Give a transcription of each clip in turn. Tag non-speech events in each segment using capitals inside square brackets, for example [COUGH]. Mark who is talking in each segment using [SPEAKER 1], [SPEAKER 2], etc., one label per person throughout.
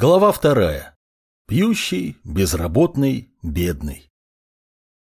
[SPEAKER 1] Глава вторая. Пьющий, безработный, бедный.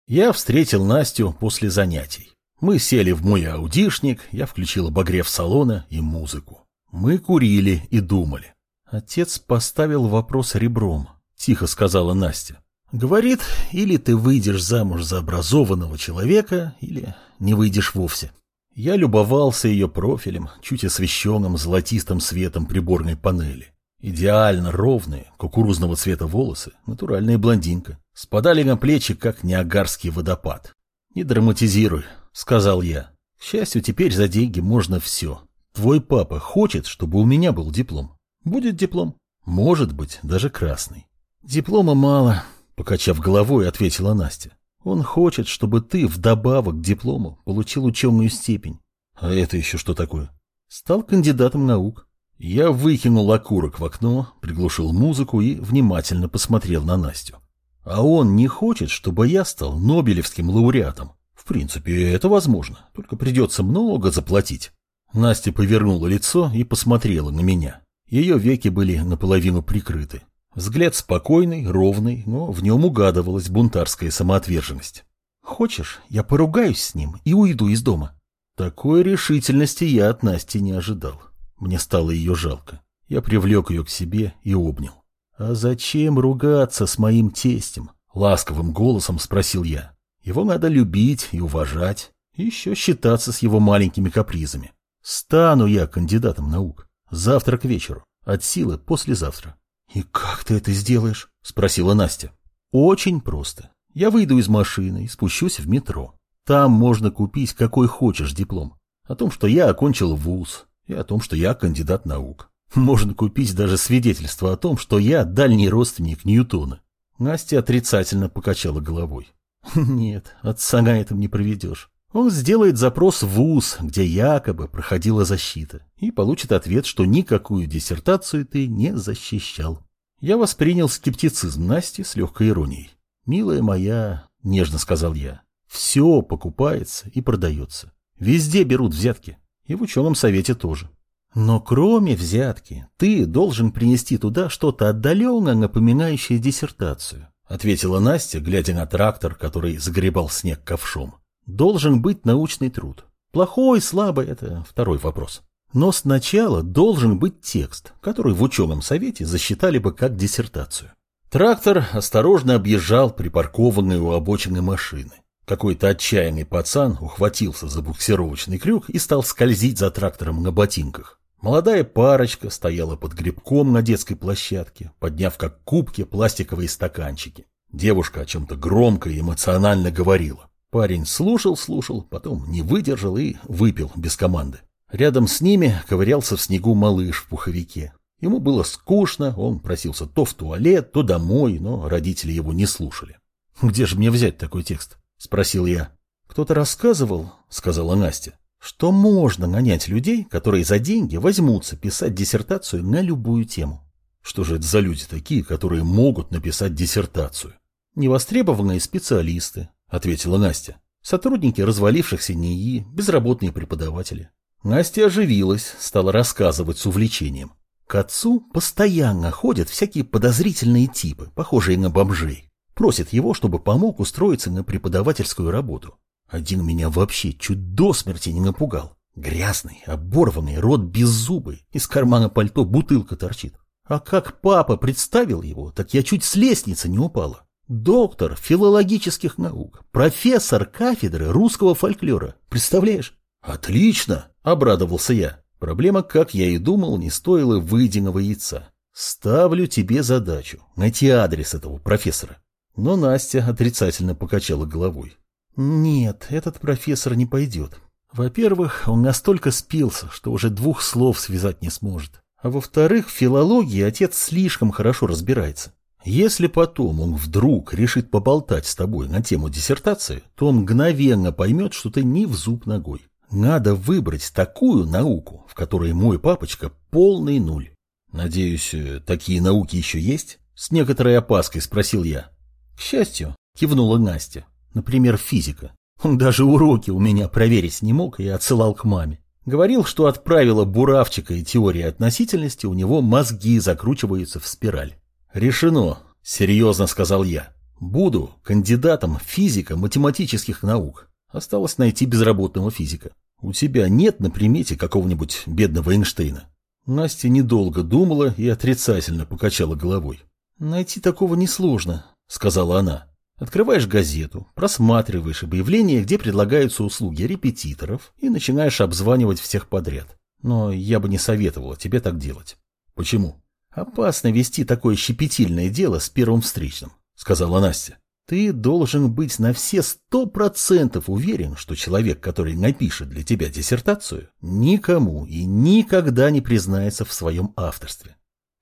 [SPEAKER 1] Я встретил Настю после занятий. Мы сели в мой аудишник, я включил обогрев салона и музыку. Мы курили и думали. Отец поставил вопрос ребром, тихо сказала Настя. Говорит, или ты выйдешь замуж за образованного человека, или не выйдешь вовсе. Я любовался ее профилем, чуть освещенным золотистым светом приборной панели. Идеально ровные, кукурузного цвета волосы, натуральная блондинка. Спадали на плечи, как неагарский водопад. «Не драматизируй», — сказал я. «К счастью, теперь за деньги можно все. Твой папа хочет, чтобы у меня был диплом. Будет диплом. Может быть, даже красный». «Диплома мало», — покачав головой, ответила Настя. «Он хочет, чтобы ты вдобавок к диплому получил ученую степень». «А это еще что такое?» «Стал кандидатом наук». Я выкинул окурок в окно, приглушил музыку и внимательно посмотрел на Настю. А он не хочет, чтобы я стал Нобелевским лауреатом. В принципе, это возможно, только придется много заплатить. Настя повернула лицо и посмотрела на меня. Ее веки были наполовину прикрыты. Взгляд спокойный, ровный, но в нем угадывалась бунтарская самоотверженность. «Хочешь, я поругаюсь с ним и уйду из дома?» Такой решительности я от Насти не ожидал. Мне стало ее жалко. Я привлек ее к себе и обнял. «А зачем ругаться с моим тестем?» — ласковым голосом спросил я. «Его надо любить и уважать, и еще считаться с его маленькими капризами. Стану я кандидатом наук. Завтра к вечеру. От силы послезавтра». «И как ты это сделаешь?» — спросила Настя. «Очень просто. Я выйду из машины и спущусь в метро. Там можно купить какой хочешь диплом. О том, что я окончил вуз, и о том, что я кандидат наук. Можно купить даже свидетельство о том, что я дальний родственник Ньютона. Настя отрицательно покачала головой. [LAUGHS] Нет, отца на этом не проведешь. Он сделает запрос в ВУЗ, где якобы проходила защита, и получит ответ, что никакую диссертацию ты не защищал. Я воспринял скептицизм Насти с легкой иронией. «Милая моя», — нежно сказал я, — «все покупается и продается. Везде берут взятки. И в ученом совете тоже. Но кроме взятки, ты должен принести туда что-то отдаленно напоминающее диссертацию, ответила Настя, глядя на трактор, который загребал снег ковшом. Должен быть научный труд. Плохой, слабый – это второй вопрос. Но сначала должен быть текст, который в ученом совете засчитали бы как диссертацию. Трактор осторожно объезжал припаркованные у обочины машины. Какой-то отчаянный пацан ухватился за буксировочный крюк и стал скользить за трактором на ботинках. Молодая парочка стояла под грибком на детской площадке, подняв как кубки пластиковые стаканчики. Девушка о чем-то громко и эмоционально говорила. Парень слушал-слушал, потом не выдержал и выпил без команды. Рядом с ними ковырялся в снегу малыш в пуховике. Ему было скучно, он просился то в туалет, то домой, но родители его не слушали. Где же мне взять такой текст? — спросил я. «Кто-то рассказывал, — сказала Настя, — что можно нанять людей, которые за деньги возьмутся писать диссертацию на любую тему. Что же это за люди такие, которые могут написать диссертацию? Невостребованные специалисты, — ответила Настя. Сотрудники развалившихся НИИ, безработные преподаватели. Настя оживилась, стала рассказывать с увлечением. К отцу постоянно ходят всякие подозрительные типы, похожие на бомжей. Просит его, чтобы помог устроиться на преподавательскую работу. Один меня вообще чуть до смерти не напугал. Грязный, оборванный, рот беззубый, из кармана пальто бутылка торчит. А как папа представил его, так я чуть с лестницы не упала. Доктор филологических наук, профессор кафедры русского фольклора. Представляешь? Отлично, обрадовался я. Проблема, как я и думал, не стоила выеденного яйца. Ставлю тебе задачу найти адрес этого профессора. Но Настя отрицательно покачала головой. «Нет, этот профессор не пойдет. Во-первых, он настолько спился, что уже двух слов связать не сможет. А во-вторых, в филологии отец слишком хорошо разбирается. Если потом он вдруг решит поболтать с тобой на тему диссертации, то он мгновенно поймет, что ты не в зуб ногой. Надо выбрать такую науку, в которой мой папочка полный нуль. Надеюсь, э, такие науки еще есть? С некоторой опаской спросил я. К счастью, кивнула Настя. Например, физика. Он даже уроки у меня проверить не мог и отсылал к маме. Говорил, что от правила Буравчика и теории относительности у него мозги закручиваются в спираль. «Решено», — серьезно сказал я. «Буду кандидатом физико-математических наук. Осталось найти безработного физика. У тебя нет на примете какого-нибудь бедного Эйнштейна?» Настя недолго думала и отрицательно покачала головой. «Найти такого несложно», — сказала она. Открываешь газету, просматриваешь объявления, где предлагаются услуги репетиторов, и начинаешь обзванивать всех подряд. Но я бы не советовала тебе так делать. Почему? Опасно вести такое щепетильное дело с первым встречным, сказала Настя. Ты должен быть на все сто процентов уверен, что человек, который напишет для тебя диссертацию, никому и никогда не признается в своем авторстве.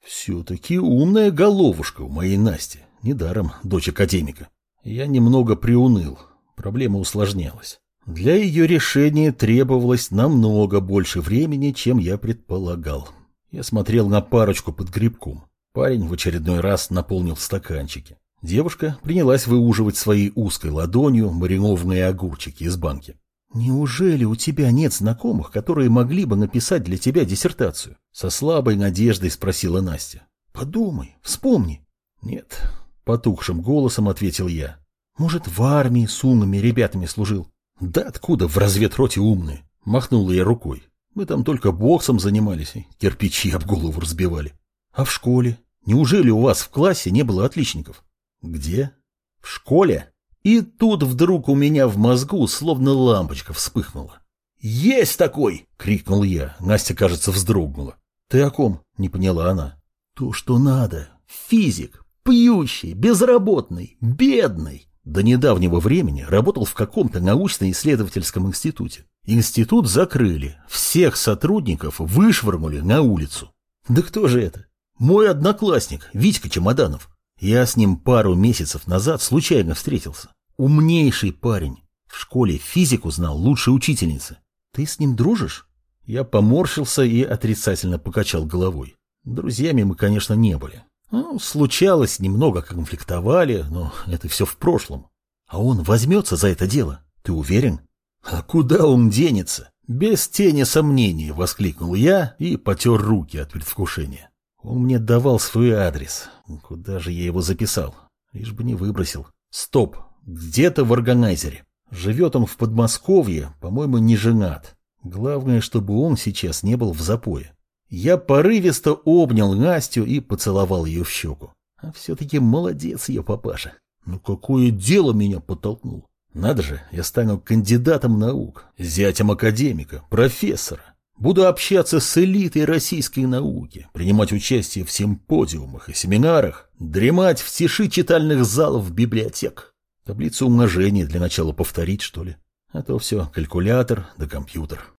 [SPEAKER 1] Все-таки умная головушка у моей Насти, недаром дочь академика. Я немного приуныл. Проблема усложнялась. Для ее решения требовалось намного больше времени, чем я предполагал. Я смотрел на парочку под грибком. Парень в очередной раз наполнил стаканчики. Девушка принялась выуживать своей узкой ладонью маринованные огурчики из банки. «Неужели у тебя нет знакомых, которые могли бы написать для тебя диссертацию?» Со слабой надеждой спросила Настя. «Подумай, вспомни». «Нет, Потухшим голосом ответил я. Может, в армии с умными ребятами служил? Да откуда в разведроте умные? Махнула я рукой. Мы там только боксом занимались и кирпичи об голову разбивали. А в школе? Неужели у вас в классе не было отличников? Где? В школе? И тут вдруг у меня в мозгу словно лампочка вспыхнула. «Есть такой!» — крикнул я. Настя, кажется, вздрогнула. «Ты о ком?» — не поняла она. «То, что надо. Физик. Пьющий, безработный, бедный. До недавнего времени работал в каком-то научно-исследовательском институте. Институт закрыли, всех сотрудников вышвырнули на улицу. Да кто же это? Мой одноклассник, Витька Чемоданов. Я с ним пару месяцев назад случайно встретился. Умнейший парень. В школе физику знал лучше учительницы. Ты с ним дружишь? Я поморщился и отрицательно покачал головой. Друзьями мы, конечно, не были. Ну, случалось, немного конфликтовали, но это все в прошлом. А он возьмется за это дело, ты уверен? А куда он денется? Без тени сомнений, воскликнул я и потер руки от предвкушения. Он мне давал свой адрес. Куда же я его записал? Лишь бы не выбросил. Стоп, где-то в органайзере. Живет он в Подмосковье, по-моему, не женат. Главное, чтобы он сейчас не был в запое. Я порывисто обнял Настю и поцеловал ее в щеку. А все-таки молодец ее папаша. Ну какое дело меня подтолкнуло? Надо же, я стану кандидатом наук, зятем академика, профессора. Буду общаться с элитой российской науки, принимать участие в симпозиумах и семинарах, дремать в тиши читальных залов библиотек. Таблицу умножения для начала повторить, что ли? А то все калькулятор да компьютер.